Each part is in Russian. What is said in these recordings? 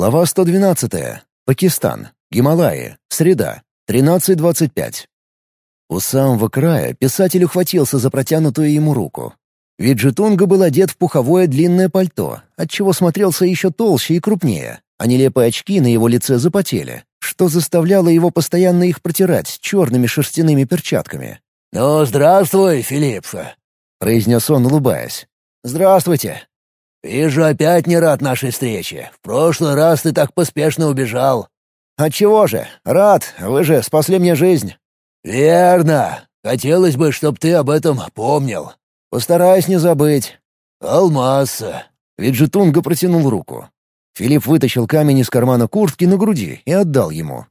Глава 112. Пакистан. Гималаи. Среда. 13.25. У самого края писатель ухватился за протянутую ему руку. Виджетунга был одет в пуховое длинное пальто, отчего смотрелся еще толще и крупнее, а нелепые очки на его лице запотели, что заставляло его постоянно их протирать черными шерстяными перчатками. «Ну, здравствуй, Филипп!» — произнес он, улыбаясь. «Здравствуйте!» «Вижу, опять не рад нашей встрече. В прошлый раз ты так поспешно убежал». «Отчего же? Рад. Вы же спасли мне жизнь». «Верно. Хотелось бы, чтобы ты об этом помнил». «Постараюсь не забыть». «Алмаз». Виджетунга протянул руку. Филипп вытащил камень из кармана куртки на груди и отдал ему.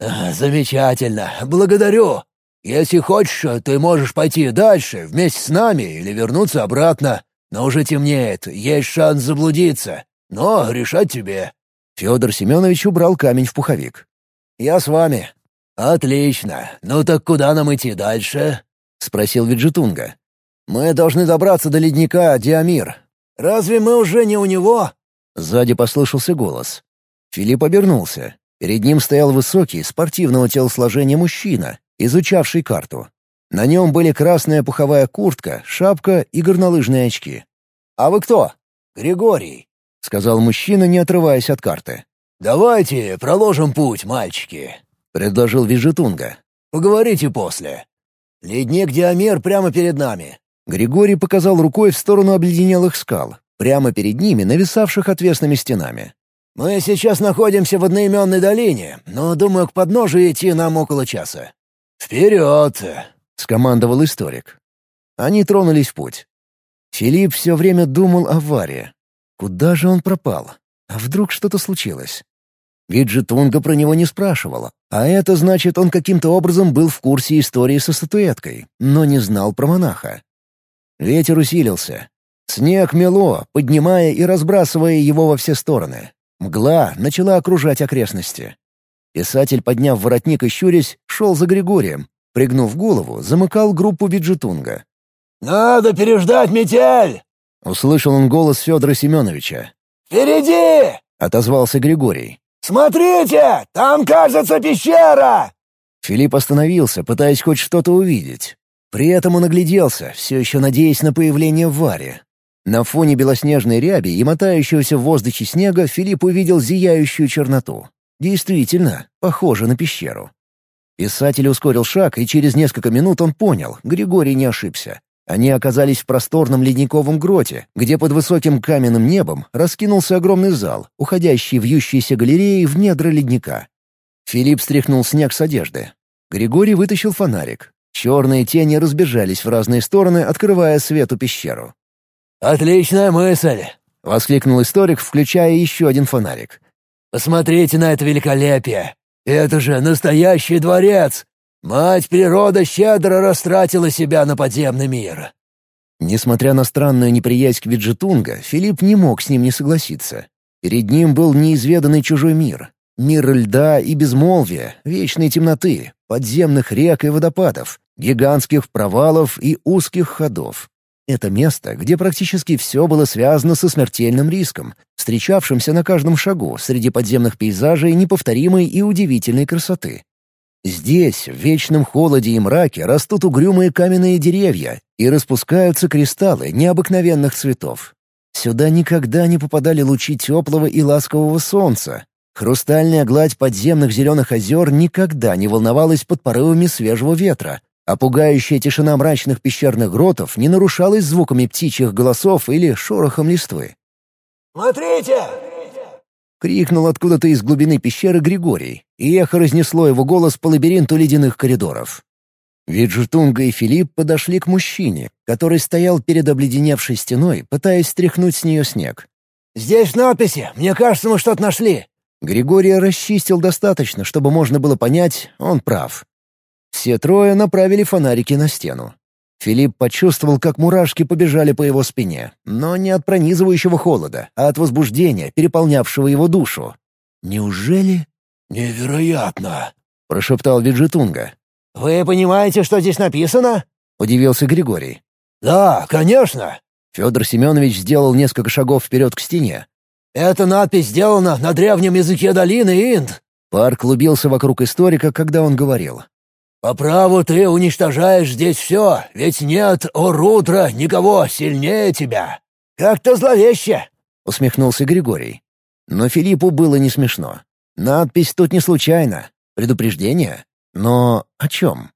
«Замечательно. Благодарю. Если хочешь, ты можешь пойти дальше вместе с нами или вернуться обратно. Но уже темнеет, есть шанс заблудиться. Но решать тебе». Федор Семенович убрал камень в пуховик. «Я с вами». «Отлично. Ну так куда нам идти дальше?» — спросил Виджетунга. «Мы должны добраться до ледника Диамир». «Разве мы уже не у него?» Сзади послышался голос. Филипп обернулся. Перед ним стоял высокий, спортивного телосложения мужчина, изучавший карту. На нем были красная пуховая куртка, шапка и горнолыжные очки. «А вы кто?» «Григорий», — сказал мужчина, не отрываясь от карты. «Давайте проложим путь, мальчики», — предложил Вижетунга. «Поговорите после. Ледник Диамер прямо перед нами». Григорий показал рукой в сторону обледенелых скал, прямо перед ними, нависавших отвесными стенами. «Мы сейчас находимся в одноименной долине, но, думаю, к подножию идти нам около часа». «Вперед!» — скомандовал историк. Они тронулись в путь. Филипп все время думал о Варе. Куда же он пропал? А вдруг что-то случилось? Ведь Тунга про него не спрашивала, а это значит, он каким-то образом был в курсе истории со статуэткой, но не знал про монаха. Ветер усилился. Снег мело, поднимая и разбрасывая его во все стороны. Мгла начала окружать окрестности. Писатель, подняв воротник и щурясь, шел за Григорием, Пригнув голову, замыкал группу Биджетунга. «Надо переждать метель!» — услышал он голос Федора Семеновича. «Впереди!» — отозвался Григорий. «Смотрите! Там, кажется, пещера!» Филипп остановился, пытаясь хоть что-то увидеть. При этом он огляделся, все еще надеясь на появление Вари. На фоне белоснежной ряби и мотающегося в воздухе снега Филипп увидел зияющую черноту. Действительно, похоже на пещеру. Писатель ускорил шаг, и через несколько минут он понял, Григорий не ошибся. Они оказались в просторном ледниковом гроте, где под высоким каменным небом раскинулся огромный зал, уходящий в ющиеся галереи в недра ледника. Филипп стряхнул снег с одежды. Григорий вытащил фонарик. Черные тени разбежались в разные стороны, открывая свету пещеру. «Отличная мысль!» — воскликнул историк, включая еще один фонарик. «Посмотрите на это великолепие! Это же настоящий дворец! Мать природа щедро растратила себя на подземный мир!» Несмотря на странную неприязнь к Виджетунга, Филипп не мог с ним не согласиться. Перед ним был неизведанный чужой мир. Мир льда и безмолвия, вечной темноты, подземных рек и водопадов, гигантских провалов и узких ходов. Это место, где практически все было связано со смертельным риском, встречавшимся на каждом шагу среди подземных пейзажей неповторимой и удивительной красоты. Здесь, в вечном холоде и мраке, растут угрюмые каменные деревья и распускаются кристаллы необыкновенных цветов. Сюда никогда не попадали лучи теплого и ласкового солнца. Хрустальная гладь подземных зеленых озер никогда не волновалась под порывами свежего ветра, а пугающая тишина мрачных пещерных гротов не нарушалась звуками птичьих голосов или шорохом листвы. «Смотрите!» — крикнул откуда-то из глубины пещеры Григорий, и эхо разнесло его голос по лабиринту ледяных коридоров. Виджетунга и Филипп подошли к мужчине, который стоял перед обледеневшей стеной, пытаясь стряхнуть с нее снег. «Здесь надписи! Мне кажется, мы что-то нашли!» Григория расчистил достаточно, чтобы можно было понять, он прав. Все трое направили фонарики на стену. Филипп почувствовал, как мурашки побежали по его спине, но не от пронизывающего холода, а от возбуждения, переполнявшего его душу. «Неужели?» «Невероятно!» — прошептал Виджетунга. «Вы понимаете, что здесь написано?» — удивился Григорий. «Да, конечно!» Федор Семенович сделал несколько шагов вперед к стене. Эта надпись сделана на древнем языке долины Инд». Парк клубился вокруг историка, когда он говорил. «По праву ты уничтожаешь здесь все, ведь нет, о Рудра, никого сильнее тебя. Как-то зловеще!» — усмехнулся Григорий. Но Филиппу было не смешно. Надпись тут не случайно. Предупреждение? Но о чем?